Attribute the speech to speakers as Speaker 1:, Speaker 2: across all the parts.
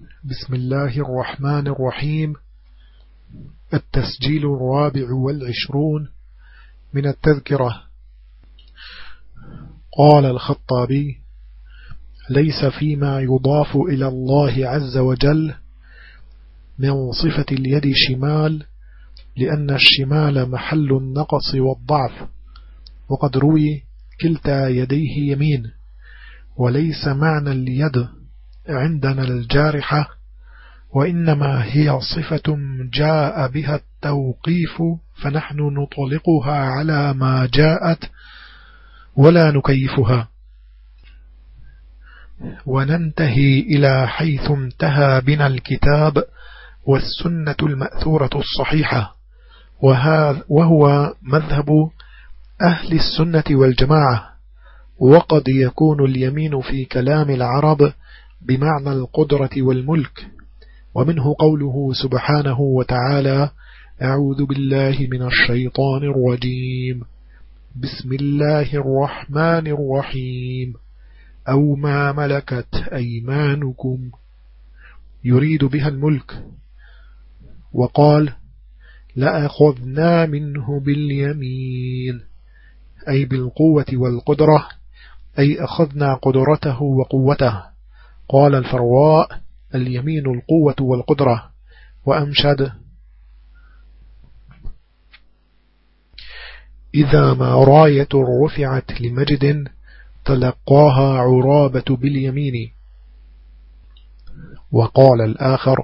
Speaker 1: بسم الله الرحمن الرحيم. التسجيل الرابع والعشرون من التذكرة. قال الخطابي ليس فيما يضاف إلى الله عز وجل من صفة اليد شمال لأن الشمال محل النقص والضعف وقد روي كلتا يديه يمين وليس معنى اليد عندنا الجارحة وإنما هي صفة جاء بها التوقيف فنحن نطلقها على ما جاءت ولا نكيفها. وننتهي إلى حيث انتهى بنا الكتاب والسنة المأثورة الصحيحة وهو مذهب أهل السنة والجماعة وقد يكون اليمين في كلام العرب بمعنى القدرة والملك ومنه قوله سبحانه وتعالى أعوذ بالله من الشيطان الرجيم بسم الله الرحمن الرحيم أو ما ملكت أيمانكم. يريد بها الملك. وقال لأخذنا منه باليمين أي بالقوة والقدرة أي أخذنا قدرته وقوته. قال الفراء اليمين القوة والقدرة. وأمشد. إذا ما راية رفعت لمجد تلقاها عرابة باليمين. وقال الآخر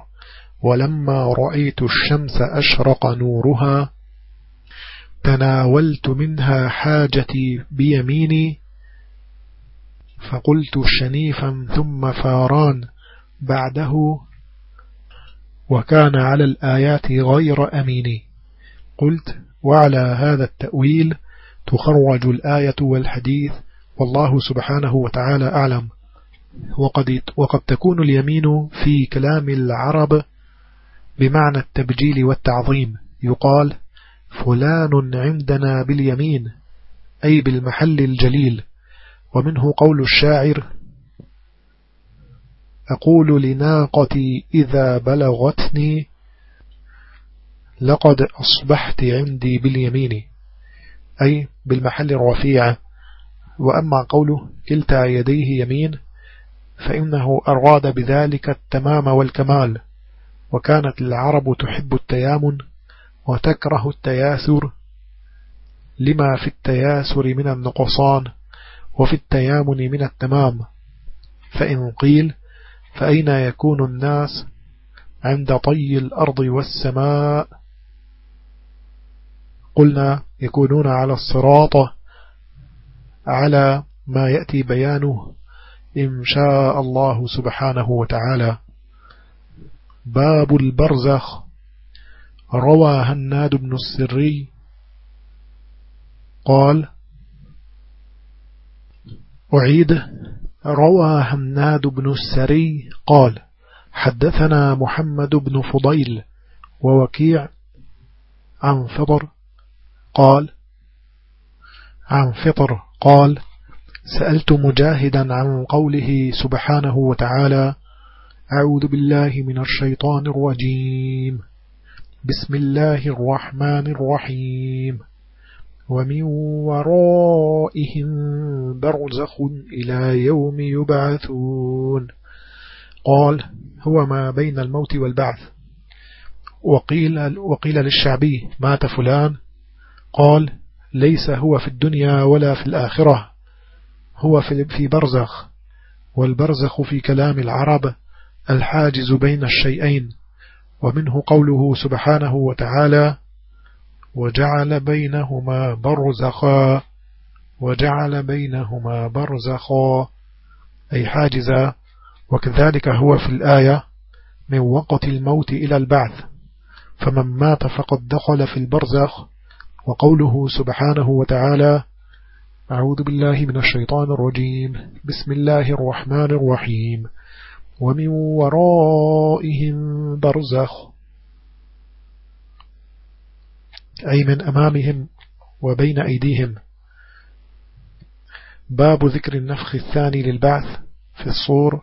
Speaker 1: ولما رأيت الشمس أشرق نورها تناولت منها حاجتي بيميني فقلت شنيفا ثم فاران بعده وكان على الآيات غير أمين. قلت وعلى هذا التأويل تخرج الآية والحديث والله سبحانه وتعالى أعلم. وقد, وقد تكون اليمين في كلام العرب بمعنى التبجيل والتعظيم. يقال فلان عندنا باليمين أي بالمحل الجليل. ومنه قول الشاعر أقول لناقتي إذا بلغتني لقد أصبحت عندي باليمين أي بالمحل الرفيع. وأما قوله كلتا يديه يمين فإنه أراد بذلك التمام والكمال. وكانت العرب تحب التيامن وتكره التياسر لما في التياسر من النقصان. وفي التيامن من التمام. فإن قيل فأين يكون الناس عند طي الأرض والسماء؟ قلنا يكونون على الصراط على ما يأتي بيانه إن شاء الله سبحانه وتعالى. باب البرزخ. روى هناد بن السري. قال أعيد. روى هناد بن السري قال حدثنا محمد بن فضيل ووكيع عن فطر قال عن فطر قال سألت مجاهدا عن قوله سبحانه وتعالى أعوذ بالله من الشيطان الرجيم. بسم الله الرحمن الرحيم. ومن ورائهم برزخ إلى يوم يبعثون. قال هو ما بين الموت والبعث. وقيل, وقيل للشعبي مات فلان. قال ليس هو في الدنيا ولا في الآخرة. هو في برزخ. والبرزخ في كلام العرب الحاجز بين الشيئين. ومنه قوله سبحانه وتعالى وجعل بينهما برزخا وجعل بينهما برزخا. أي حاجزا وكذلك هو في الآية من وقت الموت إلى البعث. فمن مات فقد دخل في البرزخ. وقوله سبحانه وتعالى أعوذ بالله من الشيطان الرجيم. بسم الله الرحمن الرحيم. ومن ورائهم برزخ. أي من أمامهم وبين أيديهم. باب ذكر النفخ الثاني للبعث في الصور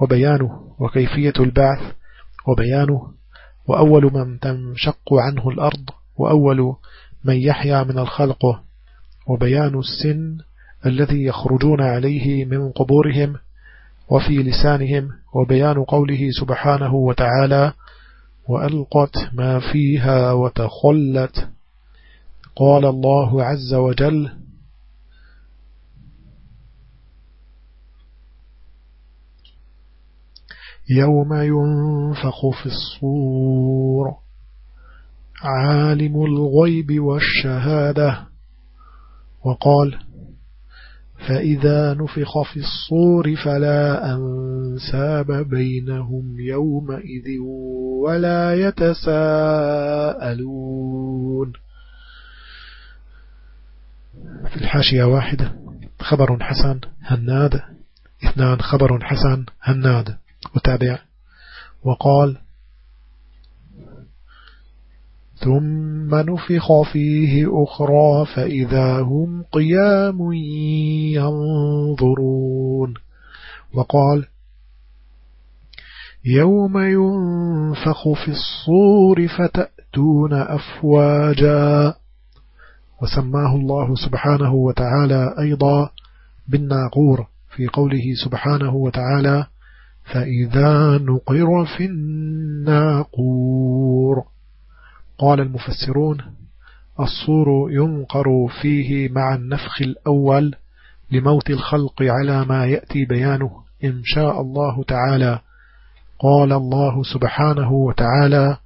Speaker 1: وبيانه وكيفية البعث وبيانه وأول من تنشق عنه الأرض وأول من يحيا من الخلق وبيان السن الذي يخرجون عليه من قبورهم وفي لسانهم وبيان قوله سبحانه وتعالى وألقت ما فيها وتخلت قال الله عز وجل يوم ينفخ في الصور عالم الغيب والشهادة. وقال فإذا نفخ في الصور فلا أنساب بينهم يومئذ ولا يتساءلون. في الحاشية واحدة. خبر حسن هناد. اثنان خبر حسن هناد. وتابع. وقال ثم نفخ فيه أخرى فإذا هم قيام ينظرون وقال يوم ينفخ في الصور فتأتون أفواجا وسماه الله سبحانه وتعالى أيضا بالناقور في قوله سبحانه وتعالى فإذا نقر في الناقور. قال المفسرون الصور ينقر فيه مع النفخ الأول لموت الخلق على ما يأتي بيانه إن شاء الله تعالى. قال الله سبحانه وتعالى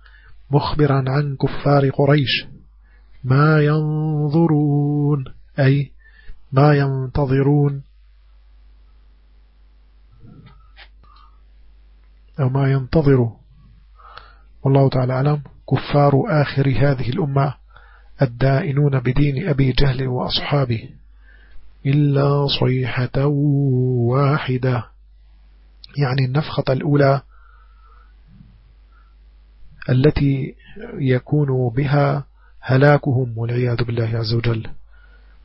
Speaker 1: مخبرا عن كفار قريش ما ينظرون أي ما ينتظرون أو ما ينتظر. والله تعالى أعلم. كفار آخر هذه الأمة الدائنون بدين أبي جهل وأصحابه. إلا صيحة واحدة. يعني النفخة الأولى التي يكون بها هلاكهم والعياذ بالله عز وجل.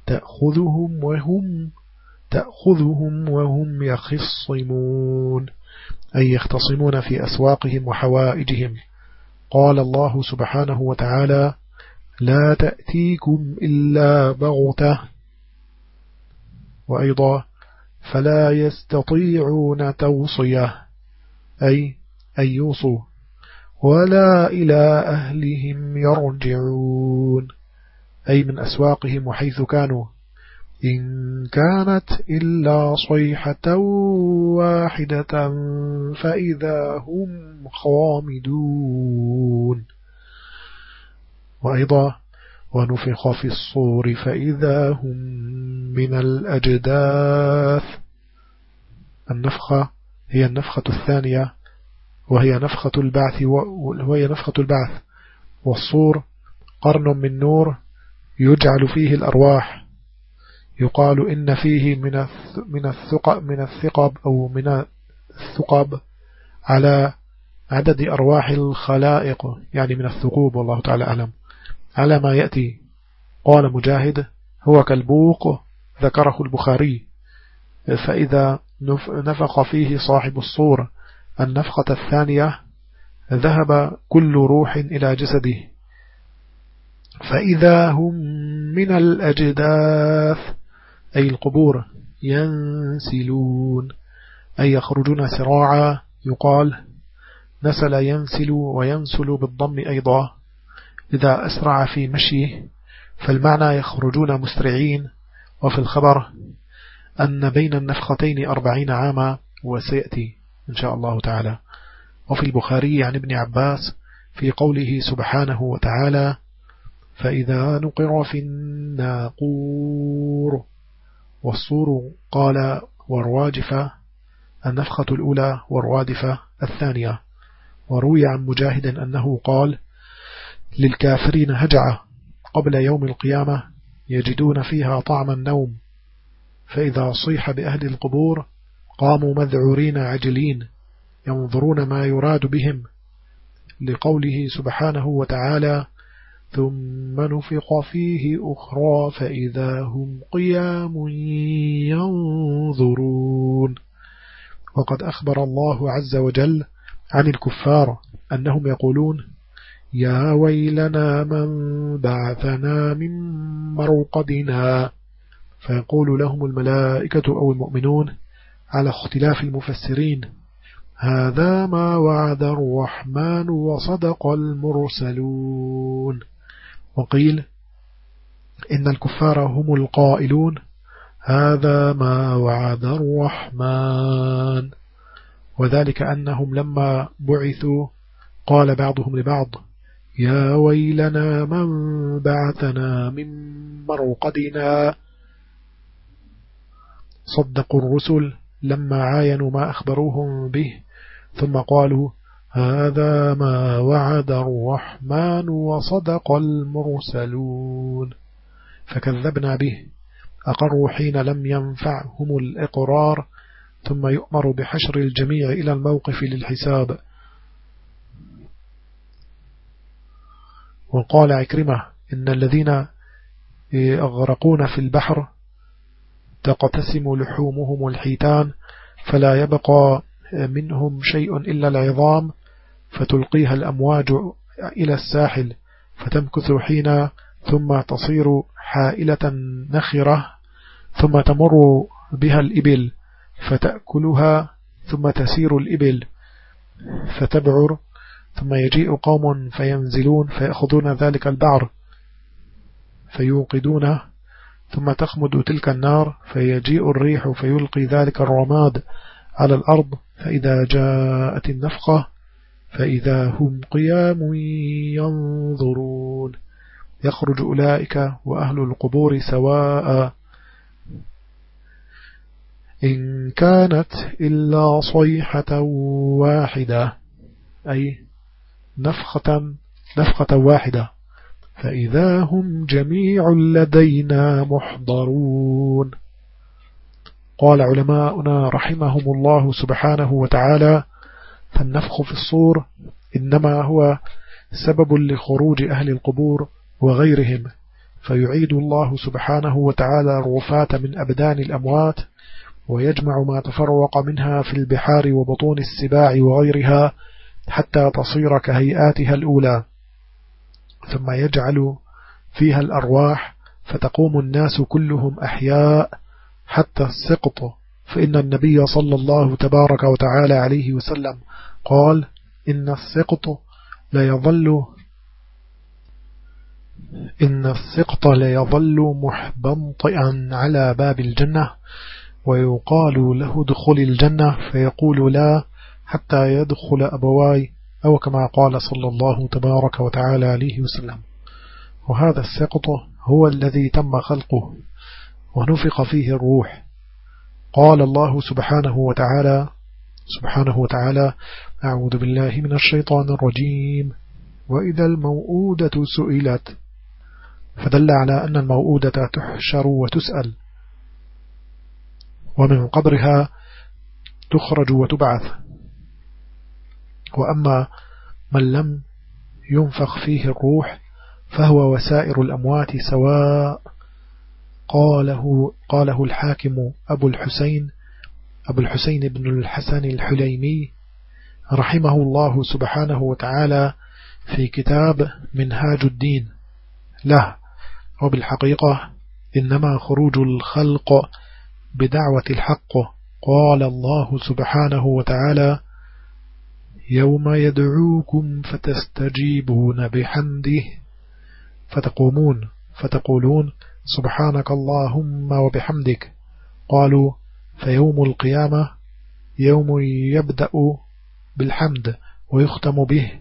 Speaker 1: تأخذهم وهم تأخذهم وهم يخصمون أي يختصمون في أسواقهم وحوائجهم. قال الله سبحانه وتعالى لا تأتيكم إلا بغتة. وأيضا فلا يستطيعون توصية أي أن يوصوا. ولا إلى أهلهم يرجعون. أي من أسواقهم وحيث كانوا. إن كانت إلا صيحة واحدة فإذا هم خامدون. وأيضا ونفخ في الصور فإذا هم من الأجداث. النفخة هي النفخة الثانية. وهي نفخة البعث وهي نفخة البعث. والصور قرن من نور يجعل فيه الأرواح. يقال إن فيه من من الثقب من الثقب أو من الثقب على عدد أرواح الخلائق يعني من الثقوب والله تعالى أعلم. على ما يأتي. قال مجاهد هو كالبوق ذكره البخاري. فإذا نفخ فيه صاحب الصور النفخة الثانية ذهب كل روح إلى جسده. فإذا هم من الأجداث أي القبور ينسلون أي يخرجون سراعا يقال نسل ينسل وينسل بالضم أيضا. إذا أسرع في مشيه فالمعنى يخرجون مسرعين وفي الخبر أن بين النفختين أربعين عاما وسيأتي. إن شاء الله تعالى. وفي البخاري عن ابن عباس في قوله سبحانه وتعالى فإذا نقر في الناقور والصور قال والواجفة النفخة الأولى والرادفة الثانية. وروي عن مجاهد أنه قال للكافرين هجعة قبل يوم القيامة يجدون فيها طعم النوم فإذا صيح بأهل القبور قاموا مذعورين عجلين ينظرون ما يراد بهم لقوله سبحانه وتعالى ثم نفق فيه أخرى فإذا هم قيام ينظرون وقد أخبر الله عز وجل عن الكفار أنهم يقولون يا ويلنا من بعثنا من مرقدنا فيقول لهم الملائكة أو المؤمنون على اختلاف المفسرين. هذا ما وعد الرحمن وصدق المرسلون. وقيل إن الكفار هم القائلون. هذا ما وعد الرحمن. وذلك أنهم لما بعثوا قال بعضهم لبعض يا ويلنا من بعثنا من مرقدنا. صدقوا الرسل. لما عاينوا ما أخبروهم به ثم قالوا هذا ما وعد الرحمن وصدق المرسلون. فكذبنا به. أقروا حين لم ينفعهم الإقرار ثم يؤمر بحشر الجميع إلى الموقف للحساب. وقال عكرمة إن الذين أغرقون في البحر تقتسم لحومهم الحيتان فلا يبقى منهم شيء إلا العظام فتلقيها الأمواج إلى الساحل فتمكث حين ثم تصير حائلة نخرة ثم تمر بها الإبل فتأكلها ثم تسير الإبل فتبعر ثم يجيء قوم فينزلون فيأخذون ذلك البعر فيوقدونه ثم تخمد تلك النار فيجيء الريح فيلقي ذلك الرماد على الأرض فإذا جاءت النفقة فإذا هم قيام ينظرون. يخرج أولئك وأهل القبور سواء إن كانت إلا صيحة واحدة أي نفخة, نفخة واحدة. فإذا هم جميع لدينا محضرون. قال علماؤنا رحمهم الله سبحانه وتعالى فالنفخ في الصور إنما هو سبب لخروج أهل القبور وغيرهم فيعيد الله سبحانه وتعالى الرفاة من أبدان الأموات ويجمع ما تفرق منها في البحار وبطون السباع وغيرها حتى تصير كهيئاتها الأولى. ثم يجعل فيها الأرواح فتقوم الناس كلهم أحياء حتى السقط. فإن النبي صلى الله تبارك وتعالى عليه وسلم قال إن السقط لا يظل إن السقط ليظل محبنطئا على باب الجنة ويقال له دخل الجنة فيقول لا حتى يدخل أبواي أو كما قال صلى الله تبارك وتعالى عليه وسلم. وهذا السقط هو الذي تم خلقه ونفق فيه الروح. قال الله سبحانه وتعالى سبحانه وتعالى أعوذ بالله من الشيطان الرجيم. وإذا الموؤودة سئلت فدل على أن الموؤودة تحشر وتسأل. ومن قبرها تخرج وتبعث. وأما من لم ينفخ فيه الروح فهو وسائر الأموات سواء قاله, قاله الحاكم أبو الحسين أبو الحسين بن الحسن الحليمي رحمه الله سبحانه وتعالى في كتاب منهاج الدين. له. وبالحقيقة إنما خروج الخلق بدعوة الحق. قال الله سبحانه وتعالى يوم يدعوكم فتستجيبون بحمده فتقومون فتقولون سبحانك اللهم وبحمدك. قالوا فيوم القيامة يوم يبدأ بالحمد ويختم به.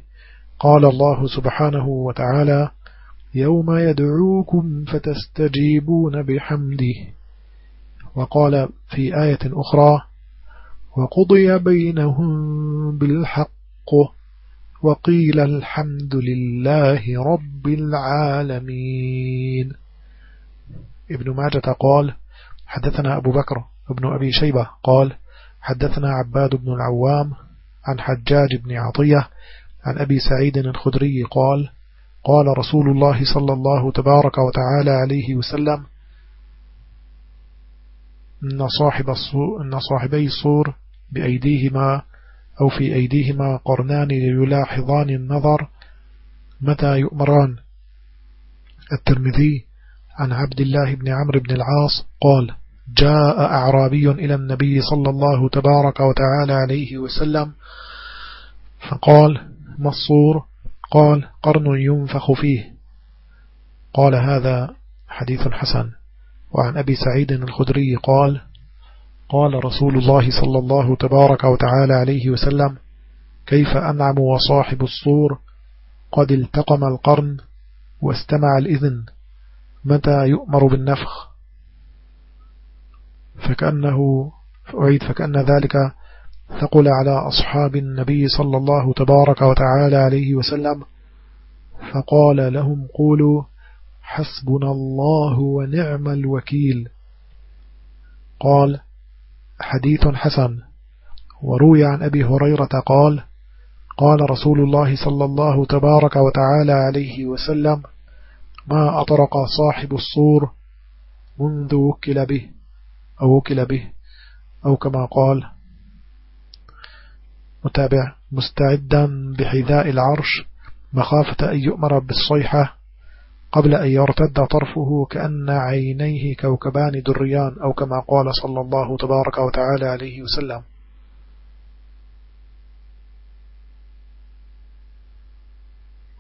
Speaker 1: قال الله سبحانه وتعالى يوم يدعوكم فتستجيبون بحمده. وقال في آية أخرى وقضي بينهم بالحق وقيل الحمد لله رب العالمين. ابن ماجة قال حدثنا أبو بكر ابن أبي شيبة قال حدثنا عباد بن العوام عن حجاج بن عطية عن أبي سعيد الخدري قال قال رسول الله صلى الله تبارك وتعالى عليه وسلم إن, صاحب إن صاحبي الصور بأيديهما أو في أيديهما قرنان ليلاحظان النظر متى يؤمران؟ الترمذي عن عبد الله بن عمرو بن العاص قال جاء أعرابي إلى النبي صلى الله تبارك وتعالى عليه وسلم فقال ما الصور؟ قال قرن ينفخ فيه. قال هذا حديث حسن. وعن أبي سعيد الخدري قال قال رسول الله صلى الله تبارك وتعالى عليه وسلم كيف أنعم وصاحب الصور؟ قد التقم القرن واستمع الإذن. متى يؤمر بالنفخ؟ فكأنه أعيد فكأن ذلك ثقل على أصحاب النبي صلى الله تبارك وتعالى عليه وسلم. فقال لهم قولوا حسبنا الله ونعم الوكيل. قال حديث حسن وروي عن أبي هريرة قال قال رسول الله صلى الله تبارك وتعالى عليه وسلم ما أطرق صاحب الصور منذ وكل به أو وكل به أو كما قال. متابع مستعدا بحذاء العرش مخافة أن يؤمر بالصيحة قبل أن يرتد طرفه كأن عينيه كوكبان دريان أو كما قال صلى الله تبارك وتعالى عليه وسلم.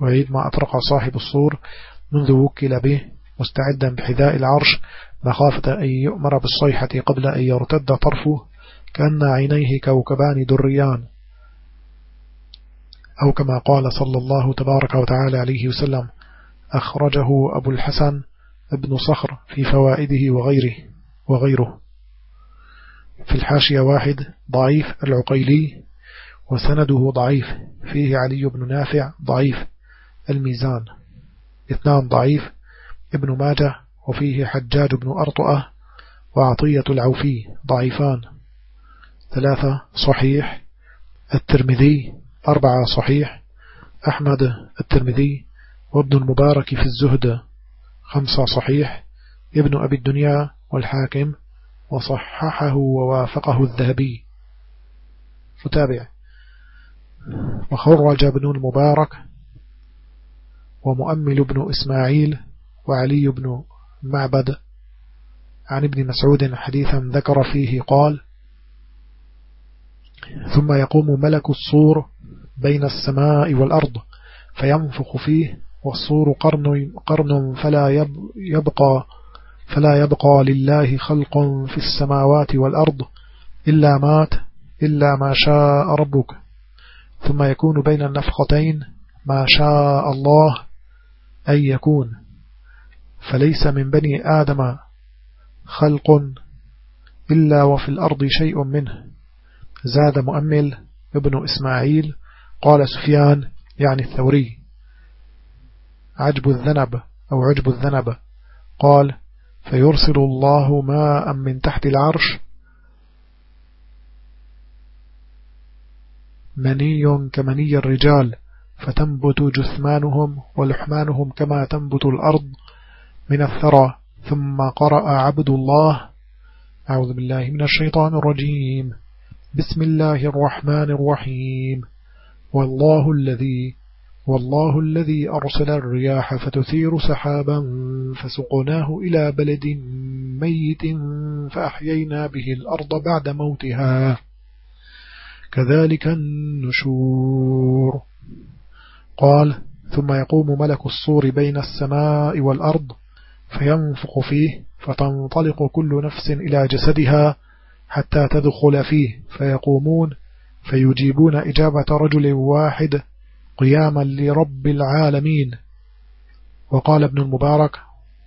Speaker 1: وعيد ما أطرق صاحب الصور منذ وكل به مستعدا بحذاء العرش مخافة أن يؤمر بالصيحة قبل أن يرتد طرفه كأن عينيه كوكبان دريان أو كما قال صلى الله تبارك وتعالى عليه وسلم. أخرجه أبو الحسن ابن صخر في فوائده وغيره وغيره. في الحاشية واحد ضعيف العقيلي وسنده ضعيف فيه علي بن نافع ضعيف الميزان. اثنان ضعيف ابن ماجه وفيه حجاج بن أرطأة وعطية العوفي ضعيفان. ثلاثة صحيح الترمذي أربعة صحيح أحمد الترمذي وابن المبارك في الزهد. خمسة صحيح. ابن أبي الدنيا والحاكم وصححه ووافقه الذهبي. فتابع وخرج ابن المبارك ومؤمل بن إسماعيل وعلي بن معبد. عن ابن مسعود حديثا ذكر فيه قال ثم يقوم ملك الصور بين السماء والأرض فينفخ فيه والصور قرن, قرن فلا يبقى فلا يبقى لله خلق في السماوات والأرض إلا مات إلا ما شاء ربك. ثم يكون بين النفختين ما شاء الله أن يكون. فليس من بني آدم خلق إلا وفي الأرض شيء منه. زاد مؤمل ابن إسماعيل قال سفيان يعني الثوري. عجب الذنب أو عجب الذنب. قال فيرسل الله ماء من تحت العرش. مني كمني الرجال فتنبت جثمانهم ولحمانهم كما تنبت الأرض من الثرى. ثم قرأ عبد الله. أعوذ بالله من الشيطان الرجيم. بسم الله الرحمن الرحيم. والله الذي والله الذي أرسل الرياح فتثير سحابا فسقناه إلى بلد ميت فأحيينا به الأرض بعد موتها. كذلك النشور. قال ثم يقوم ملك الصور بين السماء والأرض فينفق فيه فتنطلق كل نفس إلى جسدها حتى تدخل فيه. فيقومون فيجيبون إجابة رجل واحد قياما لرب العالمين. وقال ابن المبارك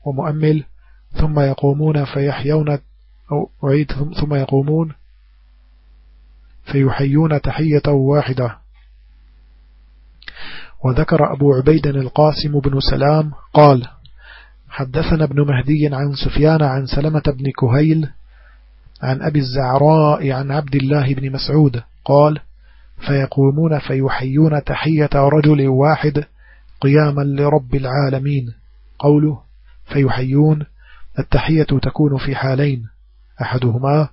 Speaker 1: ومؤمل ثم يقومون فيحيون أو أعيد ثم يقومون فيحيون تحية واحدة. وذكر أبو عبيد القاسم بن سلام قال حدثنا ابن مهدي عن سفيان عن سلمة بن كهيل عن أبي الزعراء عن عبد الله بن مسعود قال فيقومون فيحيون تحية رجل واحد قياما لرب العالمين. قوله فيحيون التحية تكون في حالين. أحدهما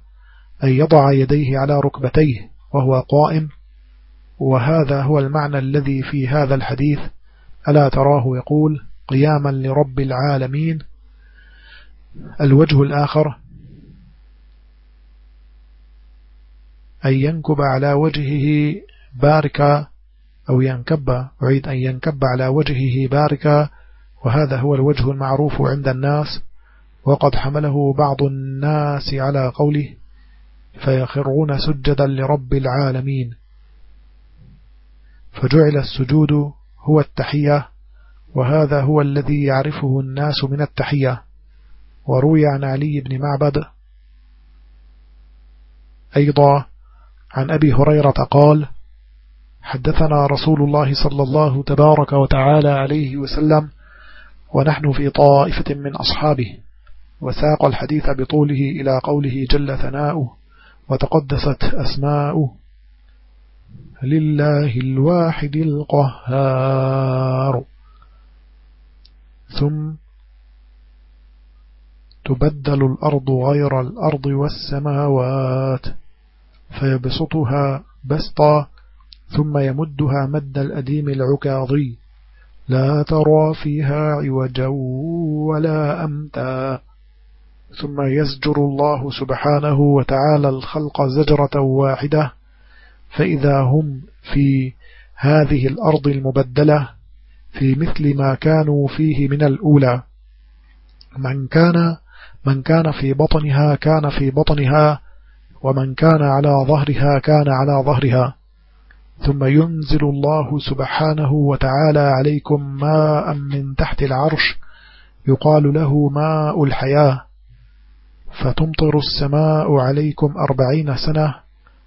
Speaker 1: أن يضع يديه على ركبتيه وهو قائم. وهذا هو المعنى الذي في هذا الحديث. ألا تراه يقول قياما لرب العالمين. الوجه الآخر أن ينكب على وجهه باركا أو ينكب أعيد أن ينكب على وجهه باركا وهذا هو الوجه المعروف عند الناس وقد حمله بعض الناس على قوله فيخرون سجدا لرب العالمين. فجعل السجود هو التحية وهذا هو الذي يعرفه الناس من التحية. وروي عن علي بن معبد أيضا عن أبي هريرة قال حدثنا رسول الله صلى الله تبارك وتعالى عليه وسلم ونحن في طائفة من أصحابه وساق الحديث بطوله إلى قوله جل ثناؤه وتقدست أسماؤه. لله الواحد القهار. ثم تبدل الأرض غير الأرض والسماوات. فيبسطها بسطا ثم يمدها مد الأديم العكاظي. لا ترى فيها عوجا ولا أمتا. ثم يزجر الله سبحانه وتعالى الخلق زجرة واحدة. فإذا هم في هذه الأرض المبدلة في مثل ما كانوا فيه من الأولى. من كان من كان في بطنها كان في بطنها. ومن كان على ظهرها كان على ظهرها. ثم ينزل الله سبحانه وتعالى عليكم ماء من تحت العرش يقال له ماء الحياة. فتمطر السماء عليكم أربعين سنة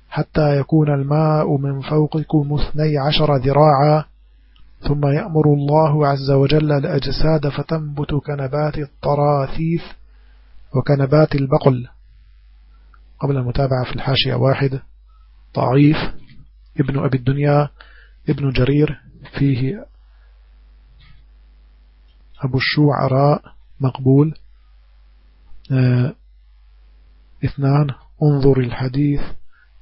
Speaker 1: حتى يكون الماء من فوقكم اثني عشر ذراعا. ثم يأمر الله عز وجل الأجساد فتنبت كنبات الطراثيث وكنبات البقل. قبل المتابعة في الحاشية واحد ضعيف ابن أبي الدنيا ابن جرير فيه أبو الشوعراء مقبول. آه، اثنان انظر الحديث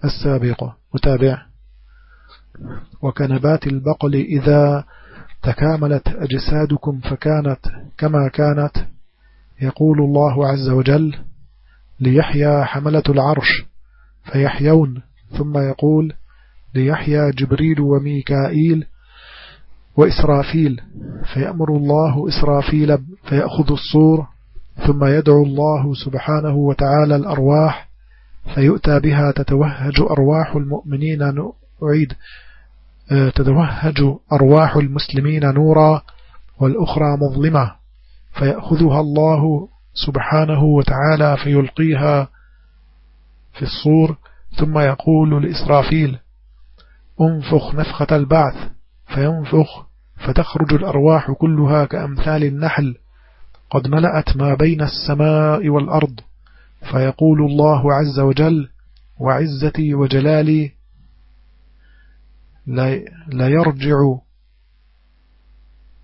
Speaker 1: السابق. متابع. وكنبات البقل إذا تكاملت أجسادكم فكانت كما كانت يقول الله عز وجل ليحيى حملة العرش فيحيون ثم يقول ليحيى جبريل وميكائيل وإسرافيل فيأمر الله إسرافيل فيأخذ الصور ثم يدعو الله سبحانه وتعالى الأرواح فيؤتى بها تتوهج أرواح المؤمنين أعيد آه، تتوهج أرواح المسلمين نورا والأخرى مظلمة فيأخذها الله سبحانه وتعالى فيلقيها في الصور ثم يقول لإسرافيل انفخ نفخة البعث فينفخ فتخرج الأرواح كلها كأمثال النحل قد ملأت ما بين السماء والأرض فيقول الله عز وجل وعزتي وجلالي لا يرجع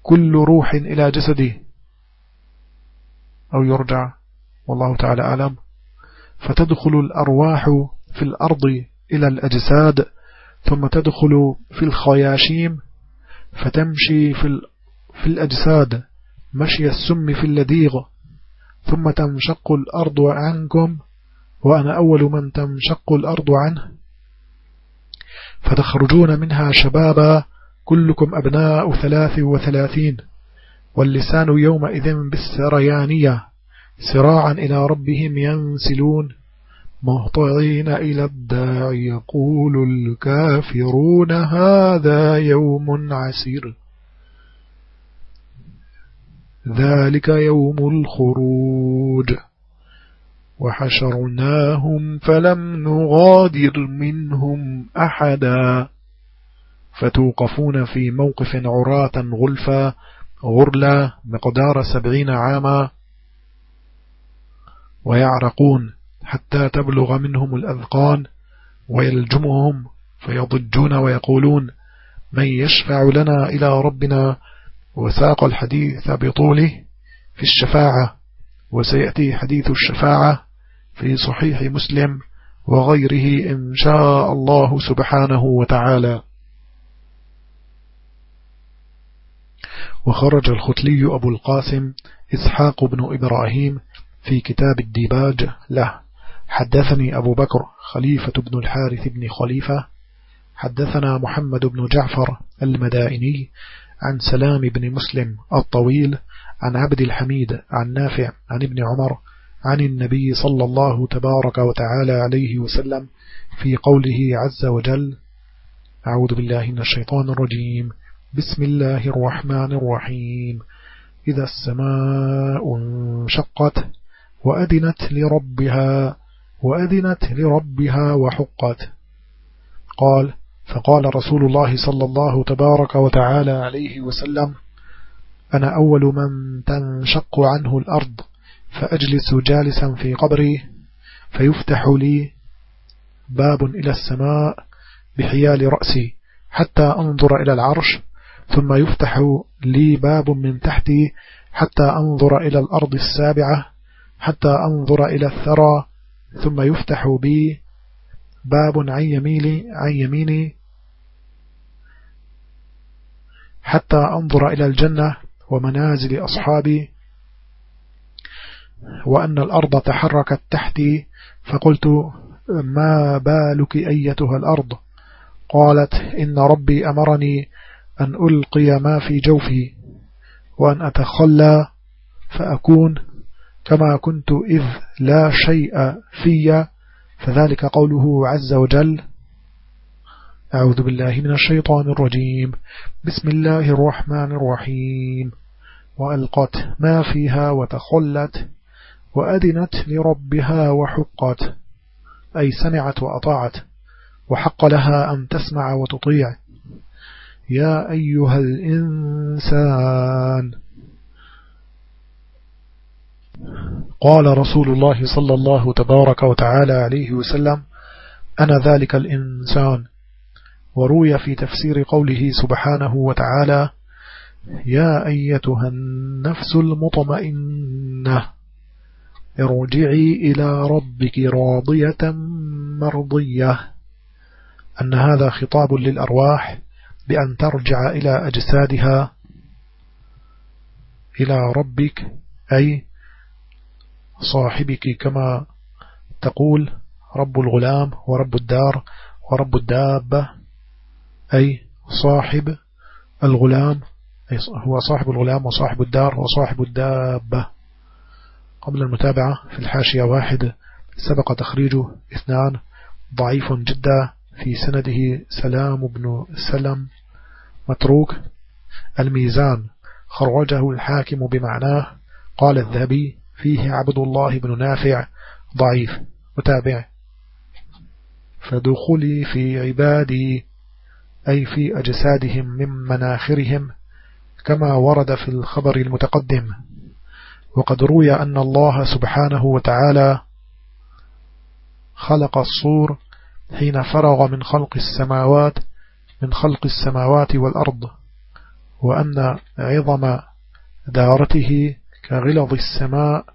Speaker 1: كل روح إلى جسده. أو يرجع. والله تعالى أعلم. فتدخل الأرواح في الأرض إلى الأجساد ثم تدخل في الخياشيم فتمشي في, في الأجساد. مشي السم في اللديغ ثم تنشق الأرض عنكم وأنا أول من تنشق الأرض عنه. فتخرجون منها شبابا كلكم أبناء ثلاث وثلاثين. واللسان يومئذ بالسريانية سراعا إلى ربهم ينسلون مهطعين إلى الداع يقول الكافرون هذا يوم عسير. ذلك يوم الخروج. وحشرناهم فلم نغادر منهم أحدا. فتوقفون في موقف عراة غلفا غرلا مقدار سبعين عاما ويعرقون حتى تبلغ منهم الأذقان ويلجمهم فيضجون ويقولون من يشفع لنا إلى ربنا وساق الحديث بطوله في الشفاعة وسيأتي حديث الشفاعة في صحيح مسلم وغيره إن شاء الله سبحانه وتعالى. وخرج الختلي أبو القاسم إسحاق بن إبراهيم في كتاب الديباج له. حدثني أبو بكر خليفة بن الحارث بن خليفة. حدثنا محمد بن جعفر المدائني عن سلام بن مسلم الطويل عن عبد الحميد عن نافع عن ابن عمر عن النبي صلى الله تبارك وتعالى عليه وسلم في قوله عز وجل أعوذ بالله من الشيطان الرجيم. بسم الله الرحمن الرحيم. إذا السماء انشقت وأذنت لربها وأذنت لربها وحقت. قال فقال رسول الله صلى الله تبارك وتعالى عليه وسلم أنا أول من تنشق عنه الأرض فأجلس جالسا في قبري فيفتح لي باب إلى السماء بحيال رأسي حتى أنظر إلى العرش ثم يفتح لي باب من تحتي حتى أنظر إلى الأرض السابعة حتى أنظر إلى الثرى ثم يفتح بي باب عن يميني, عن يميني حتى أنظر إلى الجنة ومنازل أصحابي وأن الأرض تحركت تحتي فقلت ما بالك أيتها الأرض؟ قالت إن ربي أمرني أن ألقي ما في جوفي وأن أتخلى فأكون كما كنت إذ لا شيء في فذلك قوله عز وجل أعوذ بالله من الشيطان الرجيم بسم الله الرحمن الرحيم وألقت ما فيها وتخلت وأدنت لربها وحقت أي سمعت وأطاعت وحق لها أن تسمع وتطيع يا أيها الإنسان. قال رسول الله صلى الله تبارك وتعالى عليه وسلم أنا ذلك الإنسان. وروي في تفسير قوله سبحانه وتعالى يا أيتها النفس المطمئنة ارجعي إلى ربك راضية مرضية. أن هذا خطاب للأرواح. بأن ترجع إلى أجسادها إلى ربك أي صاحبك كما تقول رب الغلام ورب الدار ورب الدابة أي صاحب الغلام أي هو صاحب الغلام وصاحب الدار وصاحب الدابة. قبل المتابعة في الحاشية واحد سبق تخريجه اثنان ضعيف جدا في سنده سلام بن سلم. متروك. الميزان. خرجه الحاكم بمعناه. قال الذهبي فيه عبد الله بن نافع. ضعيف. متابع. فدخلي في عبادي أي في أجسادهم من مناخرهم كما ورد في الخبر المتقدم. وقد روي أن الله سبحانه وتعالى خلق الصور حين فرغ من خلق السماوات من خلق السماوات والأرض وأن عظم دارته كغلظ السماء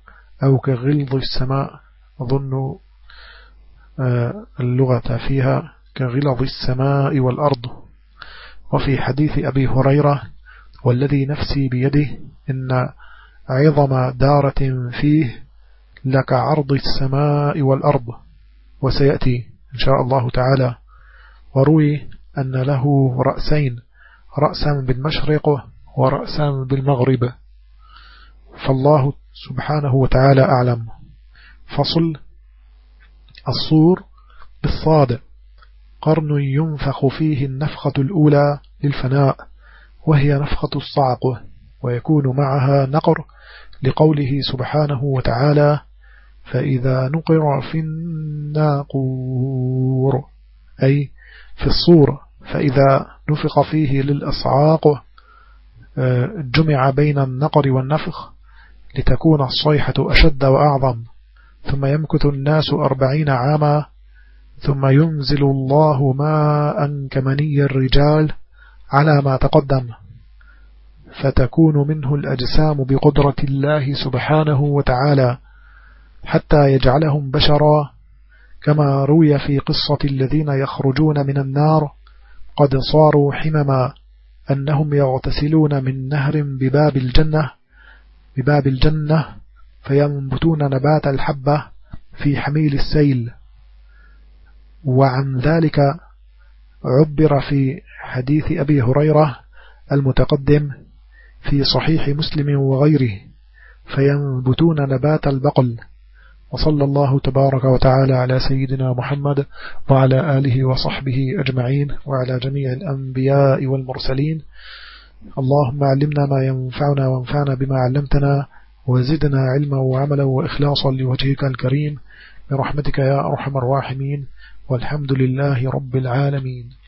Speaker 1: أو كغلظ السماء أظن آه، اللغة فيها كغلظ السماء والأرض. وفي حديث أبي هريرة والذي نفسي بيده إن عظم دارة فيه لك عرض السماء والأرض. وسيأتي إن شاء الله تعالى. وروي أن له رأسين رأسا بالمشرق ورأسا بالمغرب. فالله سبحانه وتعالى أعلم. فصل الصور بالصاد قرن ينفخ فيه النفخة الأولى للفناء وهي نفخة الصعق ويكون معها نقر لقوله سبحانه وتعالى فإذا نقر في الناقور أي في الصور فإذا نفق فيه للأصعاق آه، جمع بين النقر والنفخ لتكون الصيحة أشد وأعظم. ثم يمكث الناس أربعين عاما ثم ينزل الله ماء كمني الرجال على ما تقدم. فتكون منه الأجسام بقدرة الله سبحانه وتعالى حتى يجعلهم بشرا كما روي في قصة الذين يخرجون من النار قد صاروا حمما أنهم يغتسلون من نهر بباب الجنة بباب الجنة فينبتون نبات الحبة في حميل السيل. وعن ذلك عبر في حديث أبي هريرة المتقدم في صحيح مسلم وغيره فينبتون نبات البقل. وصلى الله تبارك وتعالى على سيدنا محمد وعلى آله وصحبه أجمعين وعلى جميع الأنبياء والمرسلين. اللهم علمنا ما ينفعنا وانفعنا بما علمتنا وزدنا علما وعملا وإخلاصا لوجهك الكريم. برحمتك يا أرحم الراحمين. والحمد لله رب العالمين.